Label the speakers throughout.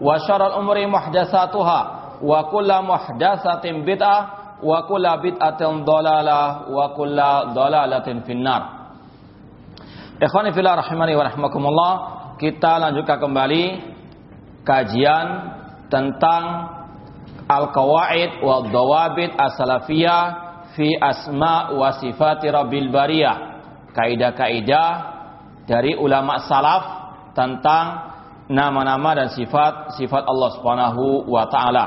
Speaker 1: Wa syaral umuri muhdatsatuha wa kullu muhdatsatin bid'ah wa kullu bid'atin dhalalah wa kullu dhalalatin finnar. Ikhwani fillah rahimani wa rahmakumullah, kita lanjutkan kembali kajian tentang al-qawaid wa dawabit as-salafiyah fi asma wa sifati rabbil bariyah. Kaidah-kaidah dari ulama salaf tentang nama-nama dan sifat-sifat Allah Subhanahu wa taala.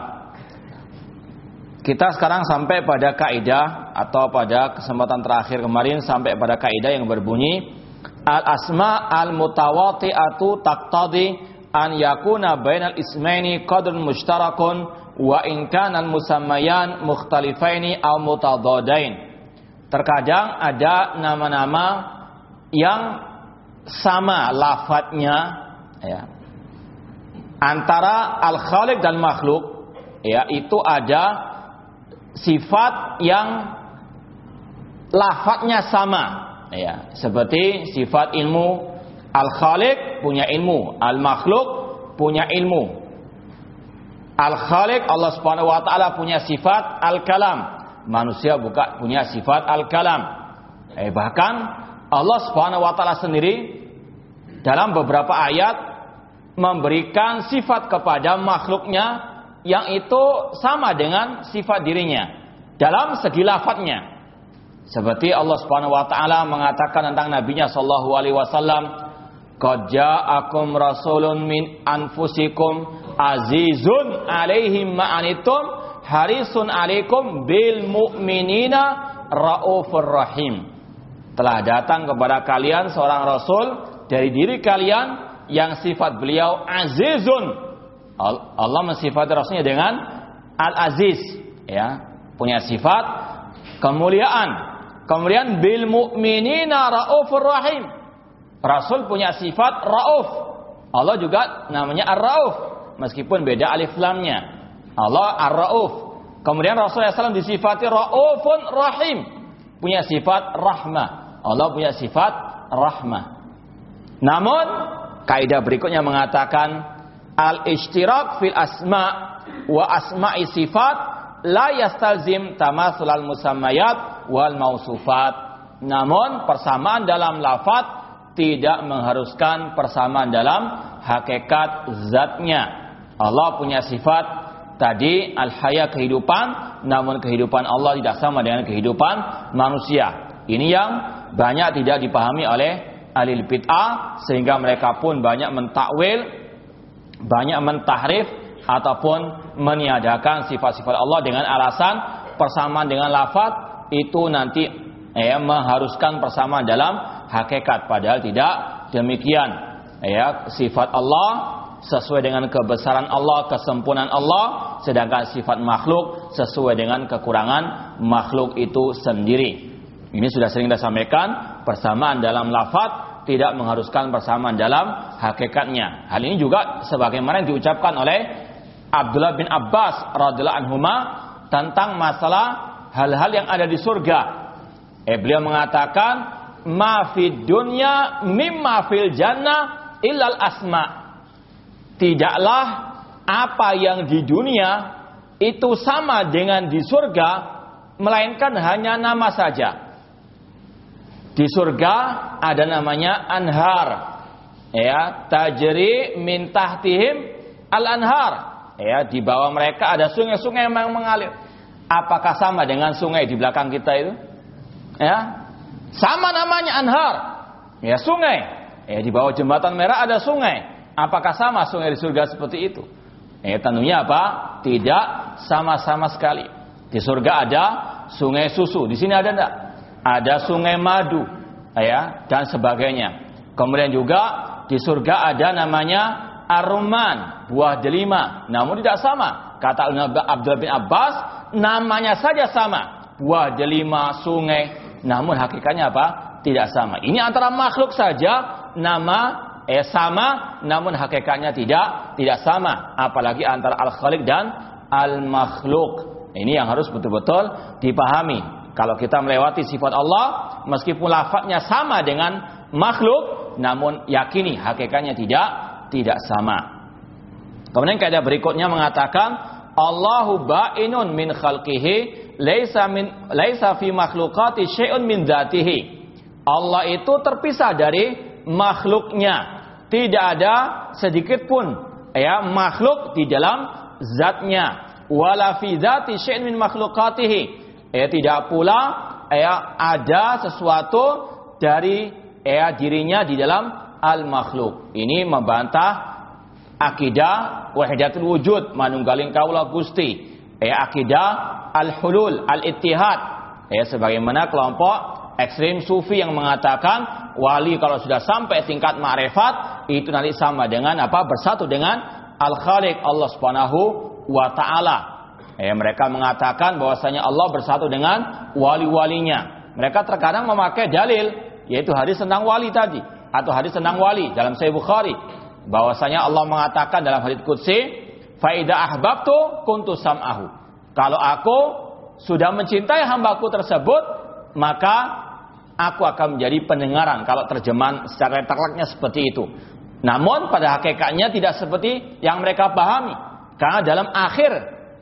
Speaker 1: Kita sekarang sampai pada kaidah atau pada kesempatan terakhir kemarin sampai pada kaidah yang berbunyi al asma al mutawati'atu taqtadi an yakuna bainal ismaini qadrun mushtarakun wa in kana al musammayan mukhtalifaini aw mutadadain. Terkadang ada nama-nama yang sama lafadznya ya, antara al-khaliq dan makhluk ya itu ada sifat yang lafadznya sama ya. Seperti sifat ilmu al-khaliq punya ilmu al-makhluk punya ilmu. Al-khaliq Allah Subhanahu wa taala punya sifat al-kalam. Manusia bukan punya sifat al-kalam. Eh bahkan Allah Subhanahu wa taala sendiri dalam beberapa ayat memberikan sifat kepada makhluknya yang itu sama dengan sifat dirinya dalam segi lafadznya. Seperti Allah Subhanahu wa taala mengatakan tentang nabinya sallallahu alaihi wasallam, "Qad ja'akum rasulun min anfusikum azizun alaihim ma'anitum harisun alaikum bil mu'minina raufur rahim." Telah datang kepada kalian seorang rasul dari diri kalian yang sifat beliau azizun. Allah mensifati Rasulnya dengan al-aziz, ya, punya sifat kemuliaan. Kemudian bil mu'minina raufur rahim. Rasul punya sifat rauf. Allah juga namanya ar-rauf meskipun beda alif lamnya. Allah ar-rauf. Kemudian Rasulullah SAW disifati raufun rahim. Punya sifat rahmah. Allah punya sifat rahmah. Namun Kaidah berikutnya mengatakan al-ishtirak fil asma wa asma'i sifat la yastalzim tamasul al musammayat wal mausufat. Namun persamaan dalam lafat tidak mengharuskan persamaan dalam hakikat zatnya. Allah punya sifat tadi al-haya kehidupan, namun kehidupan Allah tidak sama dengan kehidupan manusia. Ini yang banyak tidak dipahami oleh alil bid'ah sehingga mereka pun banyak mentakwil, banyak mentahrif ataupun meniadakan sifat-sifat Allah dengan alasan persamaan dengan lafaz itu nanti ya mengharuskan persamaan dalam hakikat padahal tidak demikian ya sifat Allah sesuai dengan kebesaran Allah, kesempurnaan Allah, sedangkan sifat makhluk sesuai dengan kekurangan makhluk itu sendiri. Ini sudah sering kita sampaikan, persamaan dalam lafaz tidak mengharuskan persamaan dalam hakikatnya. Hal ini juga sebagaimana yang diucapkan oleh Abdullah bin Abbas radhiyallahu anhuma tentang masalah hal-hal yang ada di surga. Eh, beliau mengatakan, "Ma fid dunya mimma fil jannah illal asma." Tidaklah apa yang di dunia itu sama dengan di surga melainkan hanya nama saja. Di surga ada namanya anhar. Ya, tajri min tahtihim al-anhar. Ya, di bawah mereka ada sungai-sungai yang mengalir. Apakah sama dengan sungai di belakang kita itu? Ya. Sama namanya anhar. Ya, sungai. Ya, di bawah jembatan merah ada sungai. Apakah sama sungai di surga seperti itu? Ya, tentunya apa? Tidak sama-sama sekali. Di surga ada sungai susu. Di sini ada enggak? Ada sungai madu. Ya, dan sebagainya. Kemudian juga di surga ada namanya aruman, buah delima. Namun tidak sama. Kata Abdul bin Abbas, namanya saja sama. Buah delima, sungai. Namun hakikatnya apa? Tidak sama. Ini antara makhluk saja nama eh sama namun hakikatnya tidak tidak sama apalagi antara al khaliq dan al makhluk ini yang harus betul-betul dipahami kalau kita melewati sifat Allah meskipun lafadznya sama dengan makhluk namun yakini hakikatnya tidak tidak sama kemudian kaidah berikutnya mengatakan Allahu ba'inun min khalqihi laisa min laisa fi makhluqati syai'un min dzatihi Allah itu terpisah dari makhluknya. Tidak ada sedikit pun ya makhluk di dalam zatnya. Wala fi dzati syai'in min makhluqatihi. Ya tidak pula ya ada sesuatu dari ya dirinya di dalam al makhluk. Ini membantah akidah wahidatul wujud manunggaling kaula Gusti. Ya akidah al hulul al ittihad. Ya sebagaimana kelompok ekstrim sufi yang mengatakan wali kalau sudah sampai tingkat ma'rifat itu nanti sama dengan apa bersatu dengan al khaliq Allah Subhanahu wa taala. Eh, mereka mengatakan bahwasanya Allah bersatu dengan wali-walinya. Mereka terkadang memakai dalil yaitu hadis tentang wali tadi atau hadis tentang wali dalam Sahih Bukhari bahwasanya Allah mengatakan dalam hadis qudsi faida ahbabtu kuntu sam'ahu. Kalau aku sudah mencintai hambaku tersebut, maka aku akan menjadi pendengaran kalau terjemahan secara terlaknya seperti itu. Namun pada hakikatnya tidak seperti yang mereka pahami. Karena dalam akhir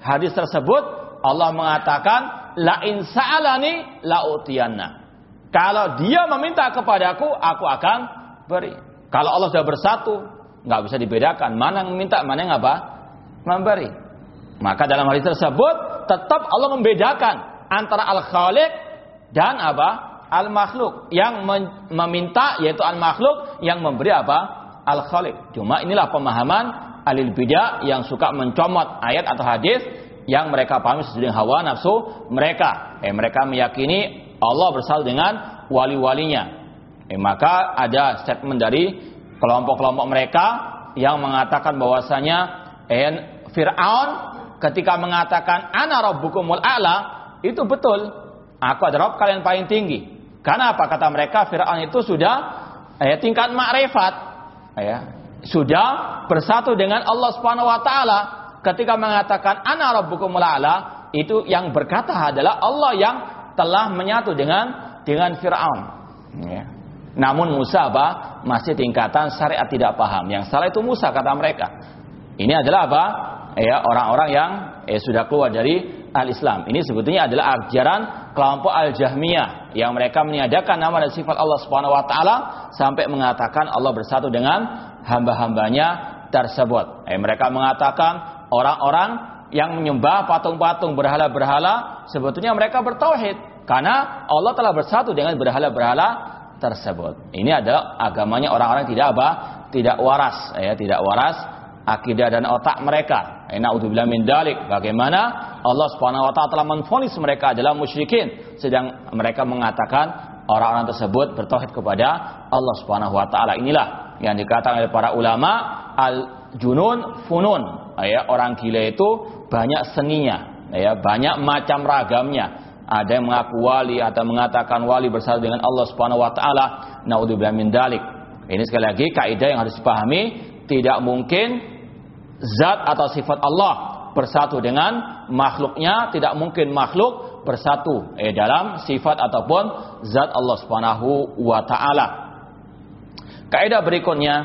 Speaker 1: hadis tersebut Allah mengatakan la in sa'alani la utiyanna. Kalau dia meminta kepadaku, aku akan beri. Kalau Allah sudah bersatu, nggak bisa dibedakan mana yang meminta, mana yang apa? Memberi. Maka dalam hadis tersebut tetap Allah membedakan antara al-khaliq dan apa? al makhluk yang meminta yaitu al makhluk yang memberi apa al khaliq cuma inilah pemahaman alil bidah yang suka mencomot ayat atau hadis yang mereka pahami sesuai dengan hawa nafsu mereka. Eh mereka meyakini Allah bersatu dengan wali-walinya. Eh maka ada statement dari kelompok-kelompok mereka yang mengatakan bahwasanya eh Fir'aun ketika mengatakan ana rabbukumul a'la itu betul. Aku adalah Rabb kalian paling tinggi karena apa? Kata mereka Fir'aun itu sudah ya, tingkat makrifat. Ya, sudah bersatu dengan Allah Subhanahu wa taala ketika mengatakan ana rabbukumul a'la itu yang berkata adalah Allah yang telah menyatu dengan dengan Firaun. Ya. Namun Musa apa? Masih tingkatan syariat tidak paham. Yang salah itu Musa kata mereka. Ini adalah apa? Ya orang-orang yang eh, sudah keluar dari al-Islam. Ini sebetulnya adalah ajaran kelompok Al-Jahmiyah yang mereka meniadakan nama dan sifat Allah Subhanahu wa taala sampai mengatakan Allah bersatu dengan hamba-hambanya tersebut. Eh, mereka mengatakan orang-orang yang menyembah patung-patung berhala-berhala sebetulnya mereka bertauhid karena Allah telah bersatu dengan berhala-berhala tersebut. Ini adalah agamanya orang-orang tidak apa? Tidak waras, ya, tidak waras akidah dan otak mereka. Naudzubillah min dalik. Bagaimana Allah Subhanahu wa taala telah menfonis mereka adalah musyrikin sedang mereka mengatakan orang-orang tersebut bertauhid kepada Allah Subhanahu wa taala. Inilah yang dikatakan oleh para ulama al junun funun. Ya, orang gila itu banyak seninya, ya, banyak macam ragamnya. Ada yang mengaku wali atau mengatakan wali bersatu dengan Allah Subhanahu wa taala. Naudzubillah min dalik. Ini sekali lagi kaidah yang harus dipahami tidak mungkin zat atau sifat Allah bersatu dengan makhluknya, tidak mungkin makhluk bersatu eh dalam sifat ataupun zat Allah Subhanahu wa taala. Kaidah berikutnya,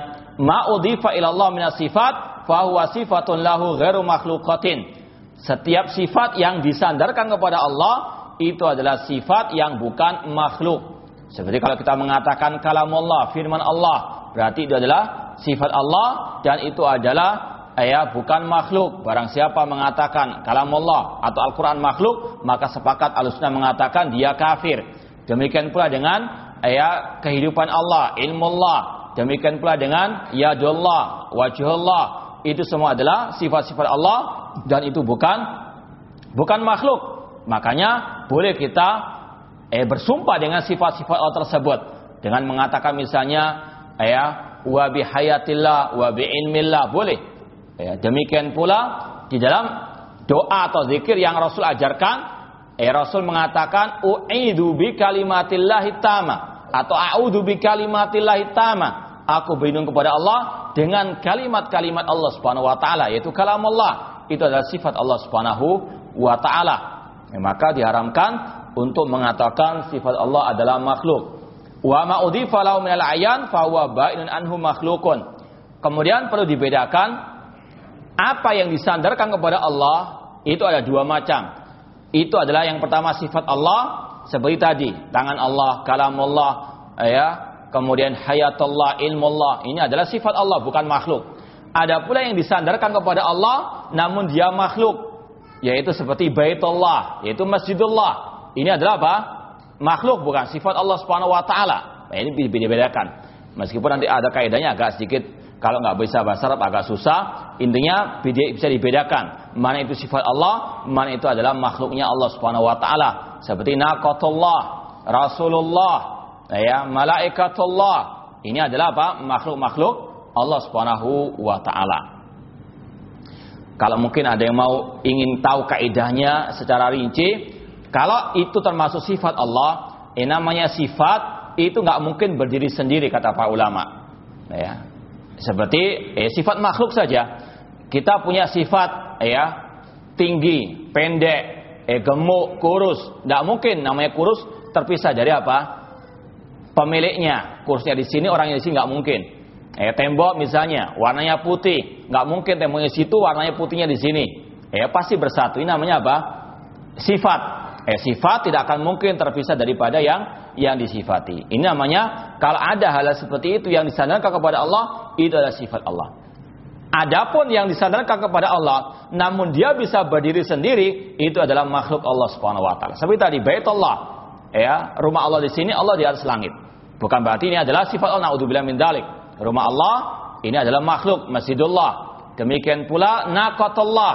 Speaker 1: ma udhifa ila Allah min sifat fa huwa sifatun lahu ghairu makhluqatin. Setiap sifat yang disandarkan kepada Allah itu adalah sifat yang bukan makhluk. Seperti kalau kita mengatakan kalam Allah, firman Allah, berarti itu adalah sifat Allah dan itu adalah ya bukan makhluk. Barang siapa mengatakan kalam Allah atau Al-Quran makhluk, maka sepakat alusna mengatakan dia kafir. Demikian pula dengan ya kehidupan Allah, ilmu Allah. Demikian pula dengan yadullah, wajhullah. Itu semua adalah sifat-sifat Allah dan itu bukan bukan makhluk. Makanya boleh kita eh bersumpah dengan sifat-sifat Allah tersebut dengan mengatakan misalnya ya wa bihayatillah wa biilmillah boleh Ya, demikian pula di dalam doa atau zikir yang Rasul ajarkan, eh Rasul mengatakan u'idu bi kalimatillahi tama atau a'udzu bi kalimatillahi. Aku berlindung kepada Allah dengan kalimat-kalimat Allah Subhanahu wa taala yaitu kalam Allah. Itu adalah sifat Allah Subhanahu wa taala. Ya, maka diharamkan untuk mengatakan sifat Allah adalah makhluk. Wa ma udhifa lahu minal ayan fa huwa ba'inun anhu makhlukun. Kemudian perlu dibedakan apa yang disandarkan kepada Allah itu ada dua macam. Itu adalah yang pertama sifat Allah seperti tadi, tangan Allah, kalam Allah, ya, kemudian ilmu Allah. Ini adalah sifat Allah bukan makhluk. Ada pula yang disandarkan kepada Allah namun dia makhluk, yaitu seperti Baitullah, yaitu Masjidullah. Ini adalah apa? Makhluk bukan sifat Allah Subhanahu wa taala. Nah, ini beda-bedakan. Meskipun nanti ada kaidahnya agak sedikit kalau nggak bisa bahasa Arab agak susah. Intinya bisa dibedakan mana itu sifat Allah, mana itu adalah makhluknya Allah Subhanahu wa taala. Seperti naqatullah, Rasulullah, ya, malaikatullah. Ini adalah apa? Makhluk-makhluk Allah Subhanahu wa taala. Kalau mungkin ada yang mau ingin tahu kaidahnya secara rinci, kalau itu termasuk sifat Allah, eh, namanya sifat itu nggak mungkin berdiri sendiri kata para ulama. Ya, seperti eh, sifat makhluk saja. Kita punya sifat ya tinggi, pendek, eh, gemuk, kurus. Tidak mungkin namanya kurus terpisah dari apa? Pemiliknya. Kurusnya di sini, orangnya di sini nggak mungkin. Eh, tembok misalnya warnanya putih, nggak mungkin temboknya situ warnanya putihnya di sini. Eh, pasti bersatu. Ini namanya apa? Sifat. Eh, sifat tidak akan mungkin terpisah daripada yang yang disifati. Ini namanya kalau ada hal seperti itu yang disandarkan kepada Allah, itu adalah sifat Allah. Adapun yang disandarkan kepada Allah, namun dia bisa berdiri sendiri, itu adalah makhluk Allah Subhanahu wa taala. Seperti tadi Baitullah, ya, rumah Allah di sini, Allah di atas langit. Bukan berarti ini adalah sifat Allah naudzubillah min dalik. Rumah Allah ini adalah makhluk Masjidullah. Demikian pula naqatullah,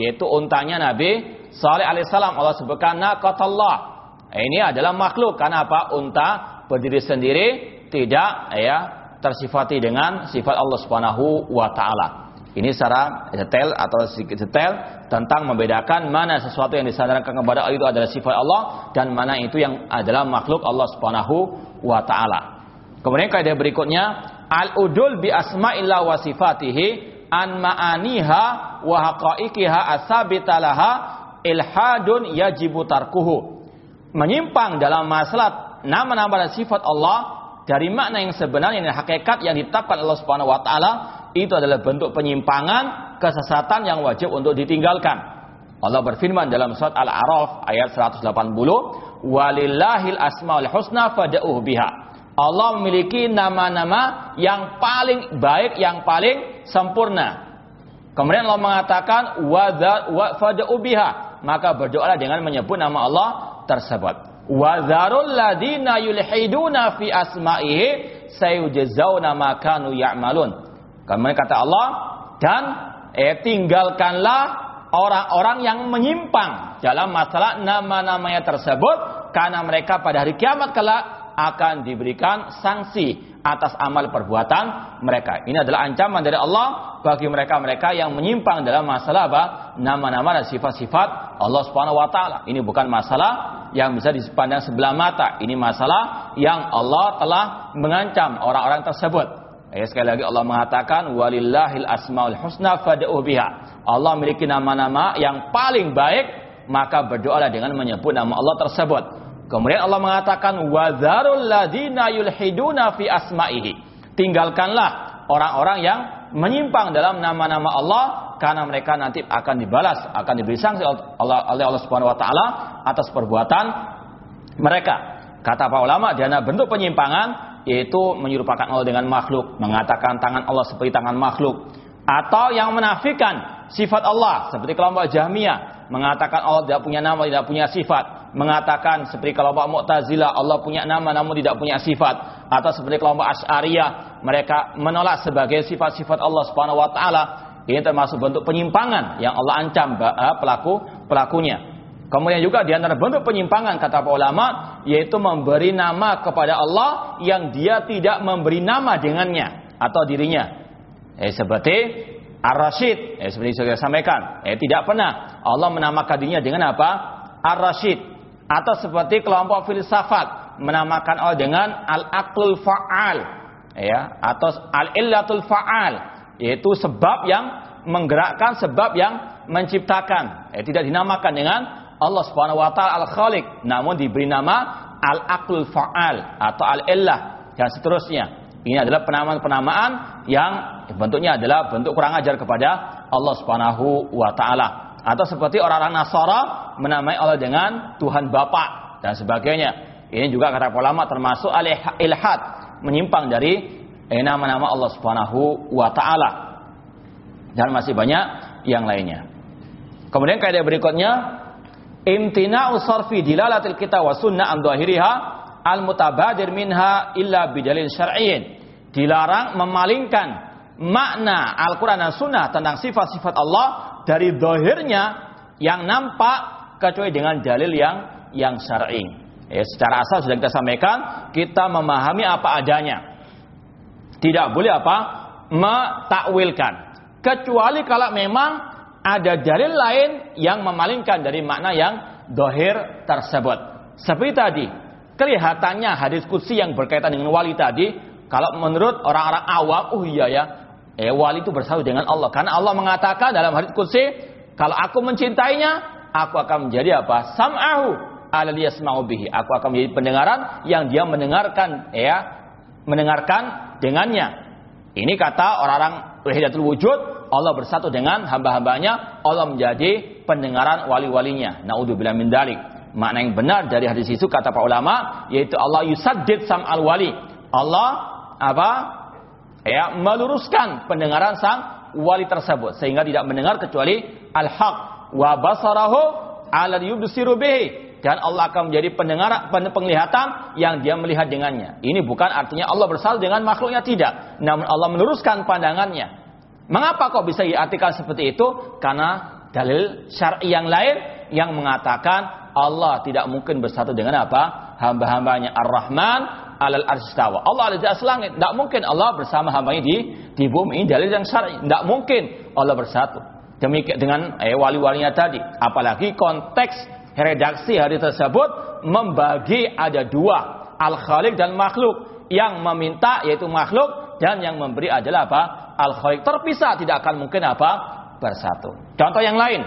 Speaker 1: yaitu untanya Nabi Saleh alaihissalam Allah sebutkan naqatullah ini adalah makhluk karena apa? Unta berdiri sendiri tidak ya tersifati dengan sifat Allah Subhanahu wa taala. Ini secara detail atau sedikit detail tentang membedakan mana sesuatu yang disandarkan kepada Allah itu adalah sifat Allah dan mana itu yang adalah makhluk Allah Subhanahu wa taala. Kemudian kaidah berikutnya al-udul bi asma'illah wa sifatihi an ma'aniha wa haqa'iqiha asabitalaha ilhadun yajibu tarkuhu menyimpang dalam masalah nama-nama dan sifat Allah dari makna yang sebenarnya yang hakikat yang ditetapkan Allah Subhanahu wa taala itu adalah bentuk penyimpangan kesesatan yang wajib untuk ditinggalkan. Allah berfirman dalam surat Al-A'raf ayat 180, "Walillahil asmaul husna fad'uhu biha." Allah memiliki nama-nama yang paling baik, yang paling sempurna. Kemudian Allah mengatakan, "Wa fad'u biha." Maka berdoalah dengan menyebut nama Allah tersebut. Wa dzarul ladina yulhiduna fi asma'ihi ya'malun. Kemudian kata Allah dan eh, tinggalkanlah orang-orang yang menyimpang dalam masalah nama-namanya tersebut karena mereka pada hari kiamat kelak akan diberikan sanksi atas amal perbuatan mereka. Ini adalah ancaman dari Allah bagi mereka-mereka yang menyimpang dalam masalah apa? Nama-nama dan sifat-sifat Allah Subhanahu wa taala. Ini bukan masalah yang bisa dipandang sebelah mata. Ini masalah yang Allah telah mengancam orang-orang tersebut. Ya, sekali lagi Allah mengatakan walillahil asmaul husna fad'u biha. Allah memiliki nama-nama yang paling baik, maka berdoalah dengan menyebut nama Allah tersebut. Kemudian Allah mengatakan wadzarul ladina yulhiduna fi asma'ihi. Tinggalkanlah orang-orang yang menyimpang dalam nama-nama Allah karena mereka nanti akan dibalas, akan diberi sanksi oleh Allah, Subhanahu wa taala atas perbuatan mereka. Kata para ulama, dana bentuk penyimpangan yaitu menyerupakan Allah dengan makhluk, mengatakan tangan Allah seperti tangan makhluk, atau yang menafikan sifat Allah seperti kelompok Jahmiyah mengatakan Allah tidak punya nama, tidak punya sifat, mengatakan seperti kelompok Mu'tazilah Allah punya nama namun tidak punya sifat, atau seperti kelompok Asy'ariyah mereka menolak sebagai sifat-sifat Allah Subhanahu wa taala. Ini termasuk bentuk penyimpangan yang Allah ancam eh, pelaku pelakunya. Kemudian juga di antara bentuk penyimpangan kata para ulama yaitu memberi nama kepada Allah yang dia tidak memberi nama dengannya atau dirinya. Eh, seperti Ar-Rasyid, eh, seperti saya sampaikan, eh, tidak pernah Allah menamakan dirinya dengan apa? Ar-Rasyid. Atau seperti kelompok filsafat menamakan Allah dengan Al-Aqlul Fa'al, ya, atau Al-Illatul Fa'al, yaitu sebab yang menggerakkan, sebab yang menciptakan. Eh, tidak dinamakan dengan Allah Subhanahu wa taala Al-Khaliq, namun diberi nama Al-Aqlul Fa'al atau Al-Illah dan seterusnya. Ini adalah penamaan-penamaan yang bentuknya adalah bentuk kurang ajar kepada Allah Subhanahu wa taala. Atau seperti orang-orang Nasara menamai Allah dengan Tuhan Bapa dan sebagainya. Ini juga kata ulama termasuk al-ilhad, menyimpang dari eh, nama-nama Allah Subhanahu wa taala. Dan masih banyak yang lainnya. Kemudian kaidah berikutnya imtina'u sarfi dilalatil kita wa sunnah an al mutabadir minha illa bidalil syar'iyyin dilarang memalingkan makna Al-Quran dan Sunnah tentang sifat-sifat Allah dari dohirnya yang nampak kecuali dengan dalil yang yang syar'i. Ya, secara asal sudah kita sampaikan, kita memahami apa adanya. Tidak boleh apa? Mentakwilkan. Kecuali kalau memang ada dalil lain yang memalingkan dari makna yang dohir tersebut. Seperti tadi, kelihatannya hadis kursi yang berkaitan dengan wali tadi, kalau menurut orang-orang awam, oh iya ya, eh wali itu bersatu dengan Allah. Karena Allah mengatakan dalam hadis kursi, kalau aku mencintainya, aku akan menjadi apa? Sam'ahu ala yasma'u bihi. Aku akan menjadi pendengaran yang dia mendengarkan ya, mendengarkan dengannya. Ini kata orang-orang wujud, Allah bersatu dengan hamba-hambanya, Allah menjadi pendengaran wali-walinya. Naudzubillah min dalik. Makna yang benar dari hadis itu kata para ulama yaitu Allah yusaddid al wali. Allah apa? Ya, meluruskan pendengaran sang wali tersebut sehingga tidak mendengar kecuali al-haq wa basarahu ala yubsiru bihi dan Allah akan menjadi pendengar penglihatan yang dia melihat dengannya. Ini bukan artinya Allah bersatu dengan makhluknya tidak, namun Allah meluruskan pandangannya Mengapa kok bisa diartikan seperti itu? Karena dalil syar'i yang lain yang mengatakan Allah tidak mungkin bersatu dengan apa? Hamba-hambanya Ar-Rahman alal arsistawa. Allah ada di atas langit. Tidak mungkin Allah bersama hambanya di di bumi. Ini dalil yang syar'i. Tidak mungkin Allah bersatu. Demikian dengan eh, wali-walinya tadi. Apalagi konteks redaksi hari tersebut membagi ada dua. Al-Khaliq dan makhluk. Yang meminta yaitu makhluk dan yang memberi adalah apa? al-khaliq terpisah tidak akan mungkin apa bersatu. Contoh yang lain,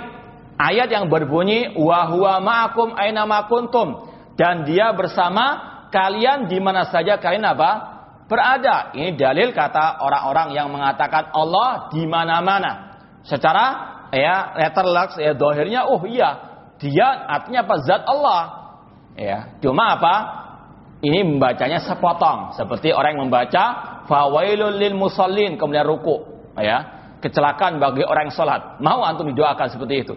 Speaker 1: ayat yang berbunyi wa huwa ma'akum aina ma kuntum dan dia bersama kalian di mana saja kalian apa? berada. Ini dalil kata orang-orang yang mengatakan Allah di mana-mana. Secara ya letterlux ya dohirnya oh iya. Dia artinya apa? Zat Allah. Ya cuma apa? Ini membacanya sepotong. Seperti orang yang membaca fawailul lil musallin kemudian ruku. Ya kecelakaan bagi orang yang salat mau antum didoakan seperti itu.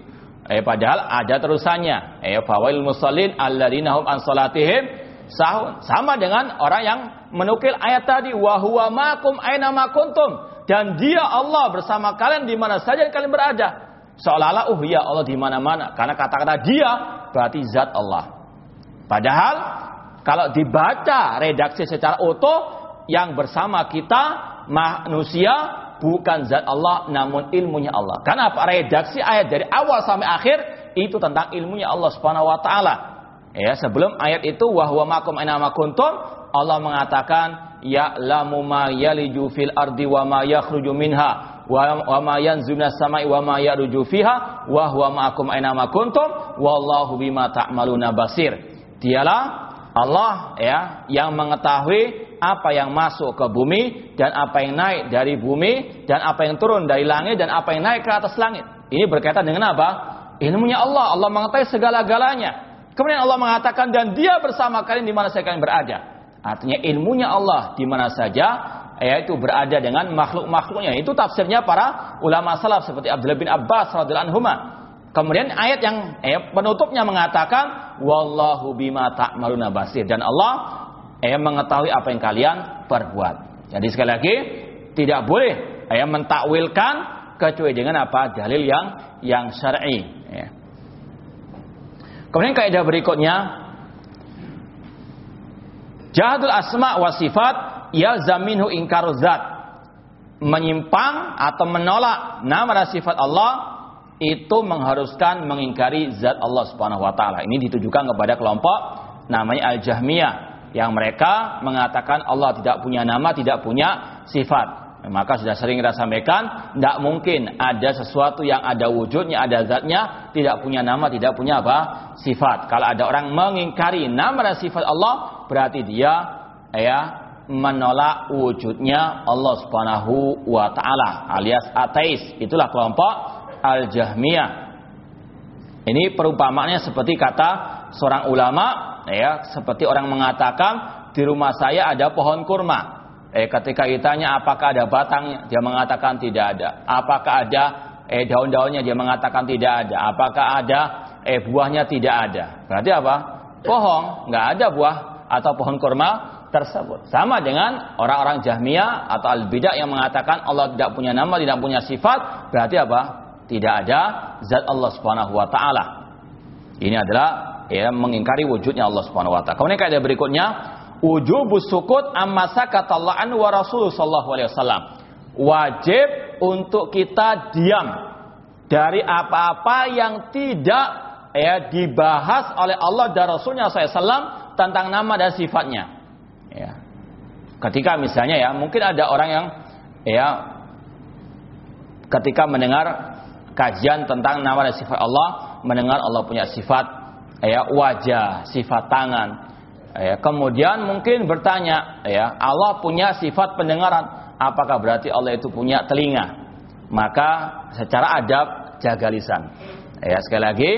Speaker 1: Eh padahal ada terusannya. Eh fawailul musallin alladzina hum an salatihim sahun sama dengan orang yang menukil ayat tadi wa huwa makum aina ma kuntum dan dia Allah bersama kalian di mana saja kalian berada seolah-olah oh ya Allah di mana-mana karena kata-kata dia berarti zat Allah padahal kalau dibaca redaksi secara utuh yang bersama kita manusia bukan zat Allah namun ilmunya Allah. Karena apa? Redaksi ayat dari awal sampai akhir itu tentang ilmunya Allah Subhanahu wa taala. Ya, sebelum ayat itu wahwa makum aina kuntum, Allah mengatakan ya'lamu ma yaliju fil ardi wa ma yakhruju minha wa ma yanzuna samai wa ma yaruju fiha wa huwa ma'akum aina ma kuntum wallahu bima ta'maluna basir. Dialah Allah ya yang mengetahui apa yang masuk ke bumi dan apa yang naik dari bumi dan apa yang turun dari langit dan apa yang naik ke atas langit. Ini berkaitan dengan apa? Ilmunya Allah. Allah mengetahui segala-galanya. Kemudian Allah mengatakan dan dia bersama kalian di mana saja kalian berada. Artinya ilmunya Allah di mana saja yaitu berada dengan makhluk-makhluknya. Itu tafsirnya para ulama salaf seperti Abdullah bin Abbas radhiyallahu anhu. Kemudian ayat yang eh, penutupnya mengatakan wallahu bima ta'maluna basir dan Allah eh, mengetahui apa yang kalian perbuat. Jadi sekali lagi tidak boleh eh, mentakwilkan kecuali dengan apa dalil yang yang syar'i. Ya. Kemudian kaidah berikutnya jahadul asma wa sifat yalzaminhu ingkaru zat. Menyimpang atau menolak nama dan sifat Allah itu mengharuskan mengingkari zat Allah Subhanahu wa taala. Ini ditujukan kepada kelompok namanya Al-Jahmiyah yang mereka mengatakan Allah tidak punya nama, tidak punya sifat. Maka sudah sering kita sampaikan, tidak mungkin ada sesuatu yang ada wujudnya, ada zatnya, tidak punya nama, tidak punya apa? Sifat. Kalau ada orang mengingkari nama dan sifat Allah, berarti dia ya menolak wujudnya Allah Subhanahu wa taala alias ateis. Itulah kelompok Al-Jahmiyah. Ini perumpamaannya seperti kata seorang ulama ya seperti orang mengatakan di rumah saya ada pohon kurma eh ketika ditanya apakah ada batangnya dia mengatakan tidak ada. Apakah ada? Eh daun-daunnya dia mengatakan tidak ada. Apakah ada? Eh buahnya tidak ada. Berarti apa? Bohong. Nggak ada buah atau pohon kurma tersebut. Sama dengan orang-orang Jahmiyah atau al-bidah yang mengatakan Allah tidak punya nama tidak punya sifat. Berarti apa? Tidak ada zat Allah Subhanahu wa taala. Ini adalah ya mengingkari wujudnya Allah Subhanahu wa taala. Kemudian kaidah berikutnya wujubus sukut amma sakatallahu an wa rasul sallallahu alaihi wasallam. Wajib untuk kita diam dari apa-apa yang tidak ya dibahas oleh Allah dan Rasulnya SAW tentang nama dan sifatnya. Ya. Ketika misalnya ya mungkin ada orang yang ya ketika mendengar kajian tentang nama dan sifat Allah, mendengar Allah punya sifat ya wajah, sifat tangan. Ya, kemudian mungkin bertanya, ya Allah punya sifat pendengaran, apakah berarti Allah itu punya telinga? Maka secara adab jaga lisan. Ya, sekali lagi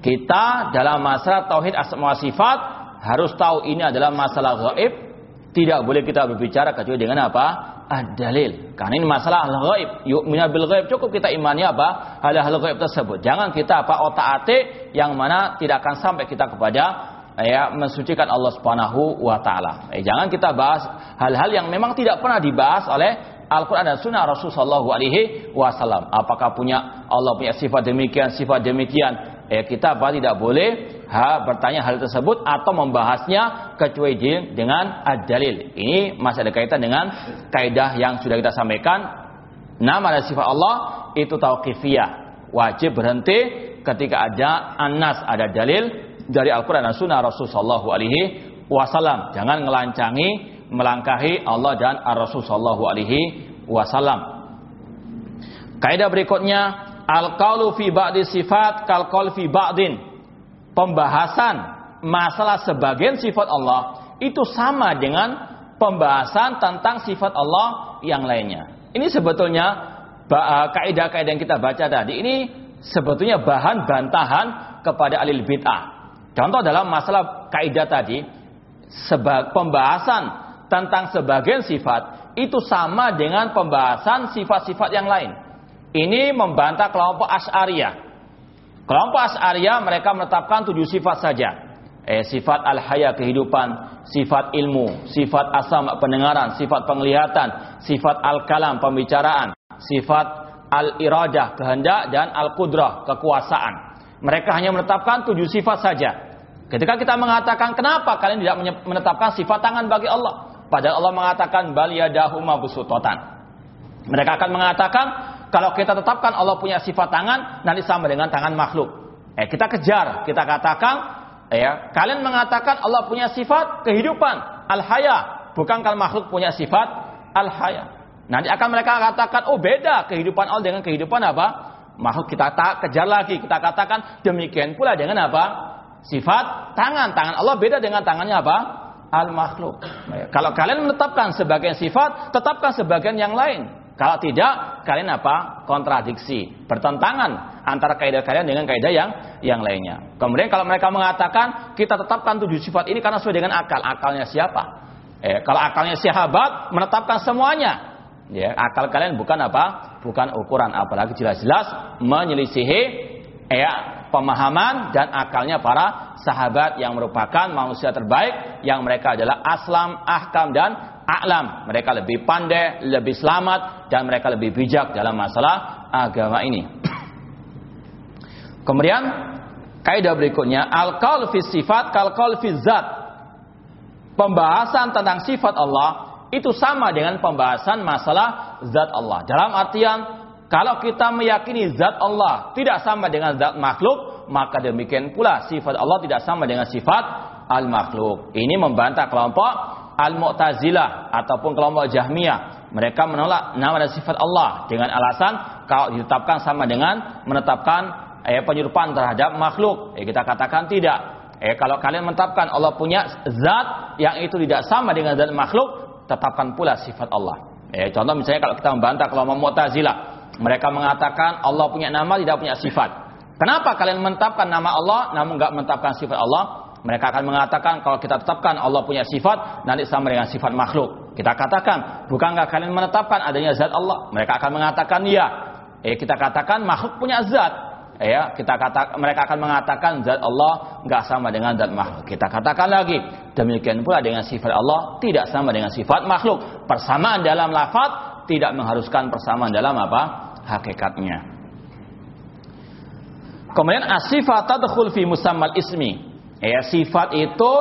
Speaker 1: kita dalam masalah tauhid asma sifat harus tahu ini adalah masalah gaib. Tidak boleh kita berbicara kecuali dengan apa? ad-dalil. Karena ini masalah al-ghaib. Yu'minu bil ghaib. Cukup kita imani apa? Hal-hal ghaib tersebut. Jangan kita apa otak-atik yang mana tidak akan sampai kita kepada ya mensucikan Allah Subhanahu wa taala. Eh, jangan kita bahas hal-hal yang memang tidak pernah dibahas oleh Al-Quran dan Sunnah Rasulullah Alaihi Wasallam. Apakah punya Allah punya sifat demikian, sifat demikian? eh, kita apa tidak boleh ha, bertanya hal tersebut atau membahasnya kecuali dengan ad-dalil. Ini masih ada kaitan dengan kaidah yang sudah kita sampaikan. Nama dan sifat Allah itu tauqifiyah. Wajib berhenti ketika ada anas, ada dalil dari Al-Quran dan Sunnah Rasulullah Alaihi Wasallam. Jangan melancangi, melangkahi Allah dan Rasul Sallallahu Alaihi Wasallam. Kaidah berikutnya Al-qaulu fi ba'di sifat kal qaul fi ba'din. Pembahasan masalah sebagian sifat Allah itu sama dengan pembahasan tentang sifat Allah yang lainnya. Ini sebetulnya eh, kaidah-kaidah yang kita baca tadi ini sebetulnya bahan bantahan kepada alil bid'ah. Contoh dalam masalah kaidah tadi, pembahasan tentang sebagian sifat itu sama dengan pembahasan sifat-sifat yang lain. Ini membantah kelompok Asy'ariyah. Kelompok Asy'ariyah mereka menetapkan tujuh sifat saja. Eh, sifat al-haya kehidupan, sifat ilmu, sifat asam pendengaran, sifat penglihatan, sifat al-kalam pembicaraan, sifat al-iradah kehendak dan al-qudrah kekuasaan. Mereka hanya menetapkan tujuh sifat saja. Ketika kita mengatakan kenapa kalian tidak menetapkan sifat tangan bagi Allah? Padahal Allah mengatakan bal yadahu Mereka akan mengatakan kalau kita tetapkan Allah punya sifat tangan, nanti sama dengan tangan makhluk. Eh, kita kejar, kita katakan ya, kalian mengatakan Allah punya sifat kehidupan, al-haya. Bukankah makhluk punya sifat al-haya? Nanti akan mereka katakan, oh beda kehidupan Allah dengan kehidupan apa? Makhluk kita tak kejar lagi, kita katakan demikian pula dengan apa? Sifat tangan, tangan Allah beda dengan tangannya apa? Al makhluk. Kalau kalian menetapkan sebagian sifat, tetapkan sebagian yang lain. Kalau tidak, kalian apa? Kontradiksi, bertentangan antara kaidah kalian dengan kaidah yang yang lainnya. Kemudian kalau mereka mengatakan kita tetapkan tujuh sifat ini karena sesuai dengan akal, akalnya siapa? Eh, kalau akalnya sahabat menetapkan semuanya, Ya, akal kalian bukan apa? Bukan ukuran apalagi jelas-jelas menyelisihi ya pemahaman dan akalnya para sahabat yang merupakan manusia terbaik yang mereka adalah aslam, ahkam dan a'lam. Mereka lebih pandai, lebih selamat dan mereka lebih bijak dalam masalah agama ini. Kemudian kaidah berikutnya al-qaul fi sifat kal qaul fi zat. Pembahasan tentang sifat Allah itu sama dengan pembahasan masalah zat Allah. Dalam artian kalau kita meyakini zat Allah tidak sama dengan zat makhluk, maka demikian pula sifat Allah tidak sama dengan sifat al-makhluk. Ini membantah kelompok al-Mu'tazilah ataupun kelompok Jahmiyah. Mereka menolak nama dan sifat Allah dengan alasan kalau ditetapkan sama dengan menetapkan eh, penyerupaan terhadap makhluk. Eh, kita katakan tidak. Eh, kalau kalian menetapkan Allah punya zat yang itu tidak sama dengan zat makhluk, tetapkan pula sifat Allah. Eh, contoh misalnya kalau kita membantah kelompok Mu'tazilah, mereka mengatakan Allah punya nama tidak punya sifat. Kenapa kalian menetapkan nama Allah namun enggak menetapkan sifat Allah? Mereka akan mengatakan kalau kita tetapkan Allah punya sifat nanti sama dengan sifat makhluk. Kita katakan, bukankah kalian menetapkan adanya zat Allah? Mereka akan mengatakan iya. Eh kita katakan makhluk punya zat ya kita kata mereka akan mengatakan zat Allah nggak sama dengan zat makhluk. Kita katakan lagi demikian pula dengan sifat Allah tidak sama dengan sifat makhluk. Persamaan dalam lafaz tidak mengharuskan persamaan dalam apa hakikatnya. Kemudian asifat tadkhul fi musammal ismi. Ya, sifat itu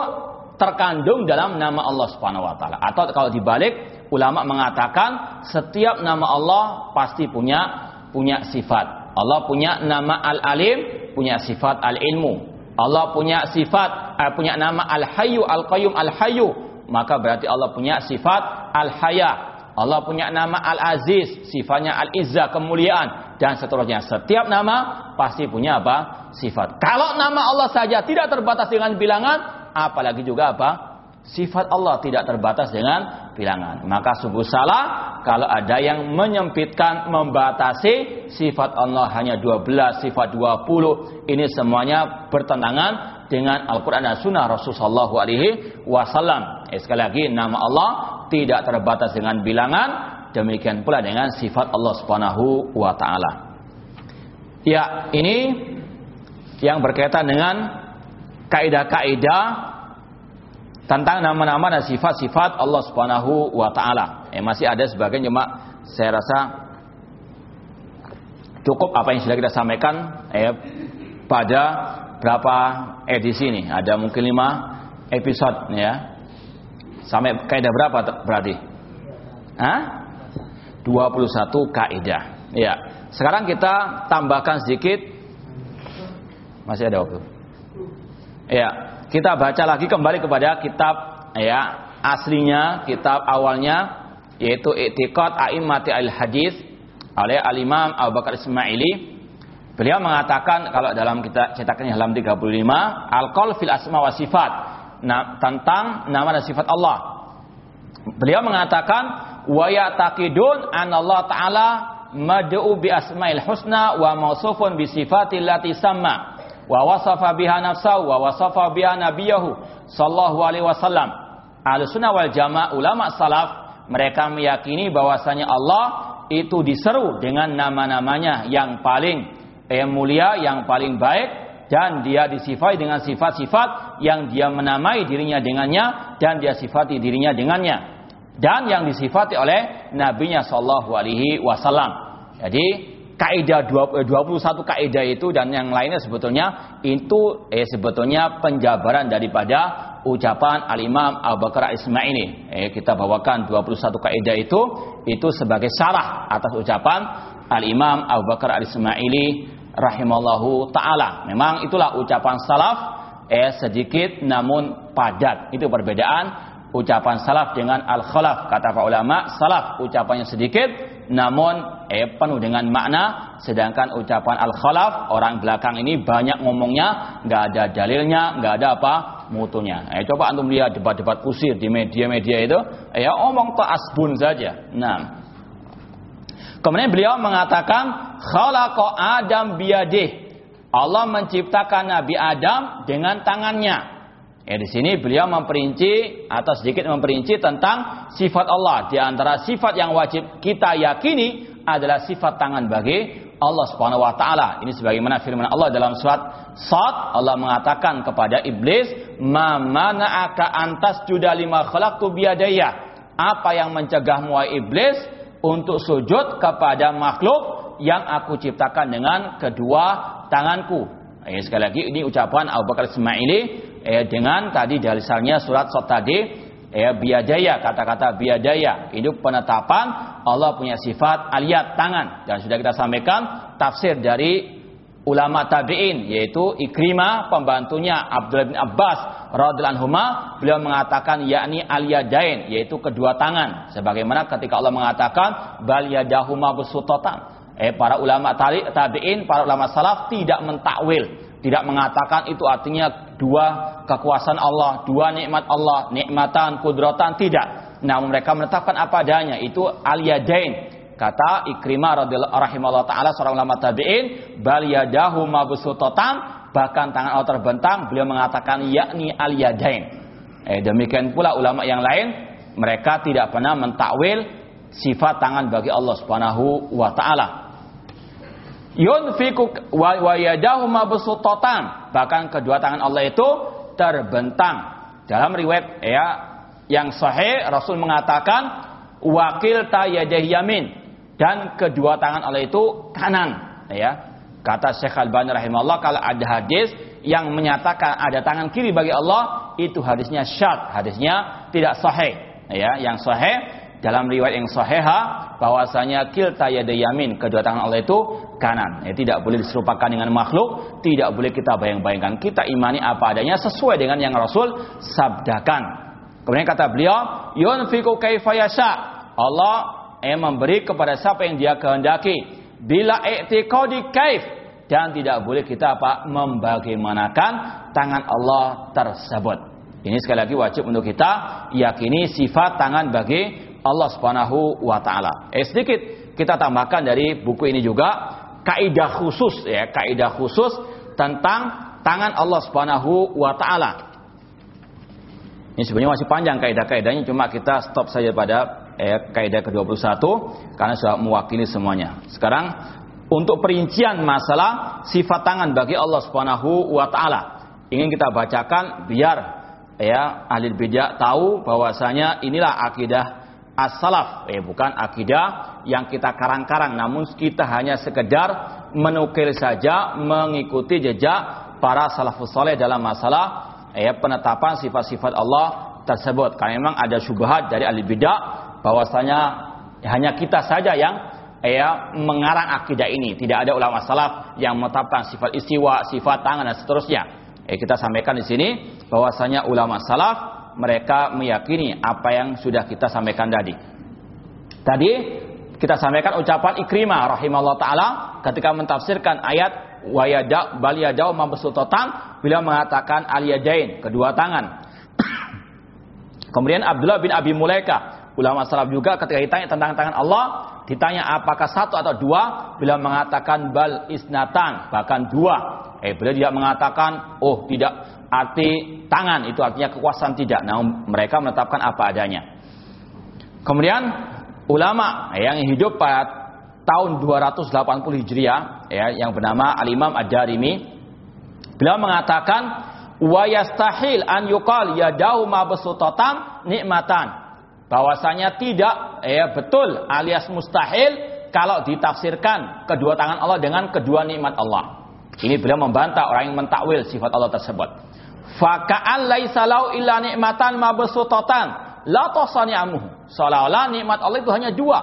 Speaker 1: terkandung dalam nama Allah Subhanahu wa taala. Atau kalau dibalik ulama mengatakan setiap nama Allah pasti punya punya sifat. Allah punya nama Al-Alim, punya sifat Al-Ilmu. Allah punya sifat, uh, punya nama Al-Hayyu, Al-Qayyum, Al-Hayyu. Maka berarti Allah punya sifat Al-Haya. Allah punya nama Al-Aziz, sifatnya Al-Izza, kemuliaan dan seterusnya. Setiap nama pasti punya apa? Sifat. Kalau nama Allah saja tidak terbatas dengan bilangan, apalagi juga apa? Sifat Allah tidak terbatas dengan bilangan. Maka sungguh salah kalau ada yang menyempitkan, membatasi sifat Allah hanya 12, sifat 20. Ini semuanya bertentangan dengan Al-Quran dan Sunnah Rasulullah Wasallam. Eh, sekali lagi nama Allah tidak terbatas dengan bilangan, demikian pula dengan sifat Allah Subhanahu wa taala. Ya, ini yang berkaitan dengan kaidah-kaidah tentang nama-nama dan sifat-sifat Allah Subhanahu wa taala. Eh, masih ada sebagian cuma saya rasa cukup apa yang sudah kita sampaikan eh, pada berapa edisi ini. Ada mungkin lima episode ya. Sampai kaidah berapa berarti? Hah? 21 kaidah. Ya. Sekarang kita tambahkan sedikit masih ada waktu. Ya, kita baca lagi kembali kepada kitab ya aslinya, kitab awalnya yaitu I'tiqad A'immati al-Hadis oleh Al-Imam Abu Bakar Ismaili. Beliau mengatakan kalau dalam kita cetakan halaman 35, al-qaul fil asma wa sifat. Nah, tentang nama dan sifat Allah. Beliau mengatakan wa ya'taqidun an Allah taala mad'u bi asmail husna wa mausufun bi sifatil lati sama wa wasafa biha nafsahu wa wasafa biha nabiyahu sallallahu alaihi wasallam. Ahlussunnah wal Jamaah ulama salaf mereka meyakini bahwasanya Allah itu diseru dengan nama-namanya yang paling yang mulia, yang paling baik dan dia disifai dengan sifat-sifat yang dia menamai dirinya dengannya dan dia sifati dirinya dengannya dan yang disifati oleh nabinya sallallahu alaihi wasallam. Jadi kaidah 21 eh, kaidah itu dan yang lainnya sebetulnya itu eh sebetulnya penjabaran daripada ucapan Al-Imam Abu Bakar Ismaili. Eh kita bawakan 21 kaidah itu itu sebagai salah atas ucapan Al-Imam Abu Bakar Al-Ismaili rahimallahu taala. Memang itulah ucapan salaf eh sedikit namun padat. Itu perbedaan ucapan salaf dengan al-khalaf. Kata para ulama, salaf ucapannya sedikit namun eh penuh dengan makna sedangkan ucapan al-khalaf orang belakang ini banyak ngomongnya, nggak ada dalilnya, nggak ada apa mutunya. Eh coba antum lihat debat-debat kusir di media-media itu, eh, ya omong asbun saja. Nah, Kemudian beliau mengatakan khalaqa Adam biyadih. Allah menciptakan Nabi Adam dengan tangannya. Ya di sini beliau memperinci atau sedikit memperinci tentang sifat Allah. Di antara sifat yang wajib kita yakini adalah sifat tangan bagi Allah Subhanahu wa taala. Ini sebagaimana firman Allah dalam surat Sad, Allah mengatakan kepada iblis, "Ma mana'aka antas juda lima khalaqtu biyadayya?" Apa yang mencegahmu wahai iblis untuk sujud kepada makhluk yang aku ciptakan dengan kedua tanganku? Ya, sekali lagi ini ucapan Abu Bakar Ismaili eh, dengan tadi dalisalnya surat sot tadi eh, biadaya kata-kata biadaya itu penetapan Allah punya sifat aliyat tangan dan sudah kita sampaikan tafsir dari ulama tabi'in yaitu Ikrimah pembantunya Abdullah bin Abbas radhiyallahu beliau mengatakan yakni aliyadain yaitu kedua tangan sebagaimana ketika Allah mengatakan bal yadahuma besutatan eh para ulama tabi'in para ulama salaf tidak mentakwil tidak mengatakan itu artinya dua kekuasaan Allah, dua nikmat Allah, nikmatan, kudratan, tidak. Namun mereka menetapkan apa adanya, itu aliyadain. Kata Ikrimah radhiyallahu taala seorang ulama tabi'in, bal yadahu mabsutatan, bahkan tangan Allah terbentang, beliau mengatakan yakni aliyadain. Eh, demikian pula ulama yang lain, mereka tidak pernah mentakwil sifat tangan bagi Allah Subhanahu wa taala. Yunfiku wa yadahu mabsutatan bahkan kedua tangan Allah itu terbentang. Dalam riwayat ya yang sahih Rasul mengatakan wakil tayadah yamin dan kedua tangan Allah itu kanan ya kata Syekh Al-Bani rahimahullah kalau ada hadis yang menyatakan ada tangan kiri bagi Allah itu hadisnya syad hadisnya tidak sahih ya yang sahih dalam riwayat yang sahiha bahwasanya kilta yamin kedua tangan Allah itu kanan. Ya, tidak boleh diserupakan dengan makhluk, tidak boleh kita bayang-bayangkan. Kita imani apa adanya sesuai dengan yang Rasul sabdakan. Kemudian kata beliau, yunfiku kaifa yasha. Allah eh, memberi kepada siapa yang dia kehendaki. Bila i'tiqadi kaif dan tidak boleh kita apa membagaimanakan tangan Allah tersebut. Ini sekali lagi wajib untuk kita yakini sifat tangan bagi Allah Subhanahu wa taala. Eh sedikit kita tambahkan dari buku ini juga kaidah khusus ya, kaidah khusus tentang tangan Allah Subhanahu wa taala. Ini sebenarnya masih panjang kaidah-kaidahnya cuma kita stop saja pada eh, kaidah ke-21 karena sudah mewakili semuanya. Sekarang untuk perincian masalah sifat tangan bagi Allah Subhanahu wa taala ingin kita bacakan biar ya ahli bidah tahu bahwasanya inilah akidah as-salaf, eh bukan akidah yang kita karang-karang, namun kita hanya sekedar menukil saja mengikuti jejak para salafus soleh dalam masalah eh, penetapan sifat-sifat Allah tersebut. Karena memang ada syubhat dari ahli bidah bahwasanya hanya kita saja yang eh, mengarang akidah ini. Tidak ada ulama salaf yang menetapkan sifat istiwa, sifat tangan dan seterusnya. Eh, kita sampaikan di sini bahwasanya ulama salaf mereka meyakini apa yang sudah kita sampaikan tadi. Tadi kita sampaikan ucapan Ikrimah rahimahullah taala ketika mentafsirkan ayat wa yada bal yadau mabsutotan beliau mengatakan aliyadain kedua tangan. Kemudian Abdullah bin Abi Mulaika ulama salaf juga ketika ditanya tentang tangan Allah ditanya apakah satu atau dua beliau mengatakan bal isnatan bahkan dua eh beliau tidak mengatakan oh tidak arti tangan itu artinya kekuasaan tidak. Nah, mereka menetapkan apa adanya. Kemudian ulama yang hidup pada tahun 280 Hijriah ya yang bernama Al-Imam Ad-Darimi beliau mengatakan wa yastahil an yuqal yadau mabsutatan nikmatan bahwasanya tidak ya betul alias mustahil kalau ditafsirkan kedua tangan Allah dengan kedua nikmat Allah. Ini beliau membantah orang yang mentakwil sifat Allah tersebut. Faka'an laisa lau illa nikmatan mabsutatan la tasani'amuhu. Seolah-olah nikmat Allah itu hanya dua.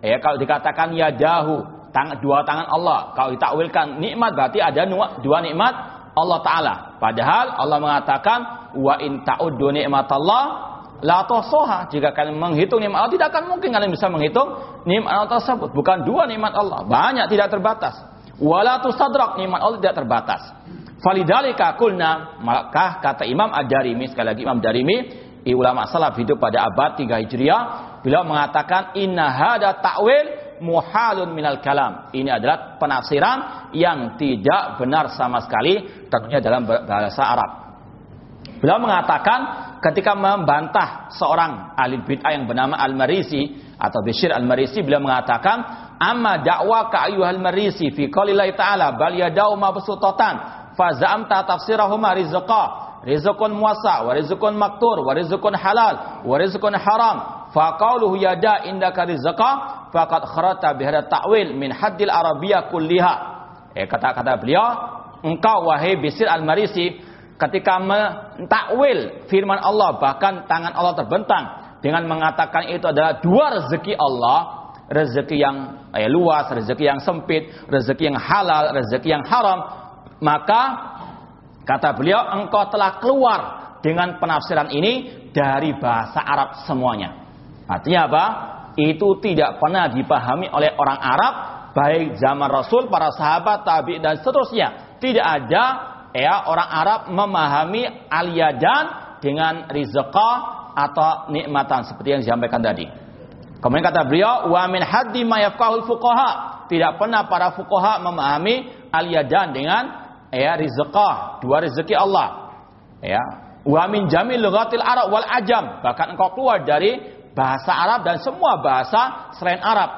Speaker 1: Ya kalau dikatakan ya dahu, tang dua tangan Allah. Kalau ditakwilkan nikmat berarti ada dua, dua nikmat Allah Ta'ala. Padahal Allah mengatakan, wa in ta'uddu ni'matallah la tuhsuha. Jika kalian menghitung nikmat Allah, tidak akan mungkin kalian bisa menghitung nikmat Allah tersebut. Bukan dua nikmat Allah, banyak tidak terbatas. Wala tusadrak nikmat Allah tidak terbatas. Falidalika kulna, maka kata Imam Ad-Darimi, sekali lagi Imam Darimi, ulama salaf hidup pada abad 3 Hijriah, beliau mengatakan inna hada ta'wil muhalun minal kalam. Ini adalah penafsiran yang tidak benar sama sekali tentunya dalam bahasa Arab. Beliau mengatakan ketika membantah seorang ahli bid'ah yang bernama Al-Marisi atau Bishir Al-Marisi beliau mengatakan amma da'wa ka ayyuhal marisi fi qaulillahi ta'ala bal yadau mabsutatan fa za'amta tafsirahuma rizqa rizqun muwassa wa rizqun maktur wa rizqun halal wa rizqun haram fa qauluhu yada indaka rizqa faqad kharata bihada ta'wil min haddil arabiyah kulliha. Eh, kata-kata beliau, engkau wahai Bisir al-Marisi ketika mentakwil firman Allah bahkan tangan Allah terbentang dengan mengatakan itu adalah dua rezeki Allah, rezeki yang eh, luas, rezeki yang sempit, rezeki yang halal, rezeki yang haram, maka kata beliau engkau telah keluar dengan penafsiran ini dari bahasa Arab semuanya. Artinya apa? itu tidak pernah dipahami oleh orang Arab baik zaman Rasul, para sahabat, tabi dan seterusnya. Tidak ada ya orang Arab memahami aliyadan dengan rizqa atau nikmatan seperti yang disampaikan tadi. Kemudian kata beliau, wa min haddi ma yafqahul fuqaha. Tidak pernah para fuqaha memahami aliyadan dengan ya rizqa, dua rezeki Allah. Ya, wa min jamil lughatil arab wal ajam. Bahkan engkau keluar dari bahasa Arab dan semua bahasa selain Arab.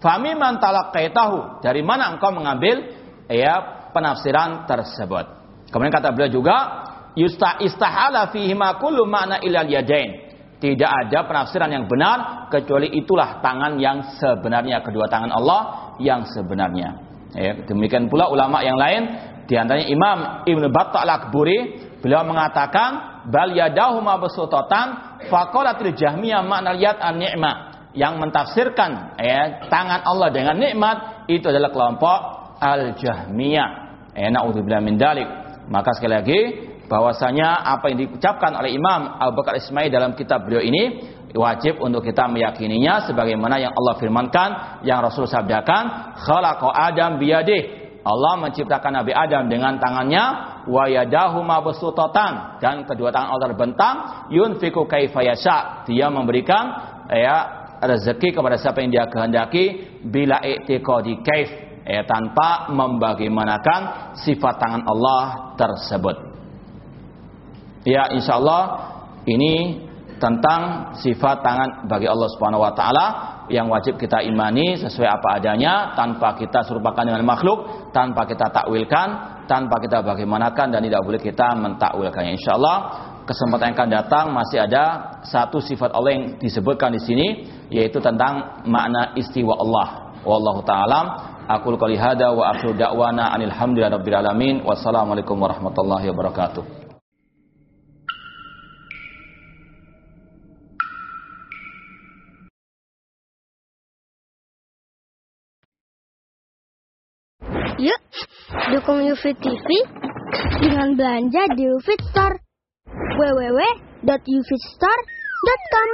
Speaker 1: Fami man talaqaitahu. Dari mana engkau mengambil ya penafsiran tersebut. Kemudian kata beliau juga yusta istahala fihi ma kullu ma'na ilal yadain. Tidak ada penafsiran yang benar kecuali itulah tangan yang sebenarnya kedua tangan Allah yang sebenarnya. Ya, demikian pula ulama yang lain di antaranya Imam Ibn Battah Al-Akburi beliau mengatakan bal yadahu mabsutatan faqalatul jahmiyah makna yad an ni'mah yang mentafsirkan ya tangan Allah dengan nikmat itu adalah kelompok al-jahmiyah. Ya naudzubillah min dalik. Maka sekali lagi bahwasanya apa yang diucapkan oleh Imam Abu Bakar Ismail dalam kitab beliau ini wajib untuk kita meyakininya sebagaimana yang Allah firmankan, yang Rasul sabdakan, khalaqa Adam biyadih. Allah menciptakan Nabi Adam dengan tangannya wa yadahu dan kedua tangan Allah terbentang yunfiku kaifa yasha. Dia memberikan ya rezeki kepada siapa yang dia kehendaki bila i'tiqadi kaif ya tanpa membagaimanakan sifat tangan Allah tersebut. Ya insyaallah ini tentang sifat tangan bagi Allah Subhanahu wa taala yang wajib kita imani sesuai apa adanya tanpa kita serupakan dengan makhluk, tanpa kita takwilkan, tanpa kita bagaimanakan dan tidak boleh kita mentakwilkannya. Insyaallah kesempatan yang akan datang masih ada satu sifat Allah yang disebutkan di sini yaitu tentang makna istiwa Allah. Wallahu taala aku qouli hada wa akhiru da'wana anil hamdulillahi alamin. Wassalamualaikum warahmatullahi wabarakatuh.
Speaker 2: Yuk, dukung UFIT TV dengan belanja di UFIT Store. www.ufitstore.com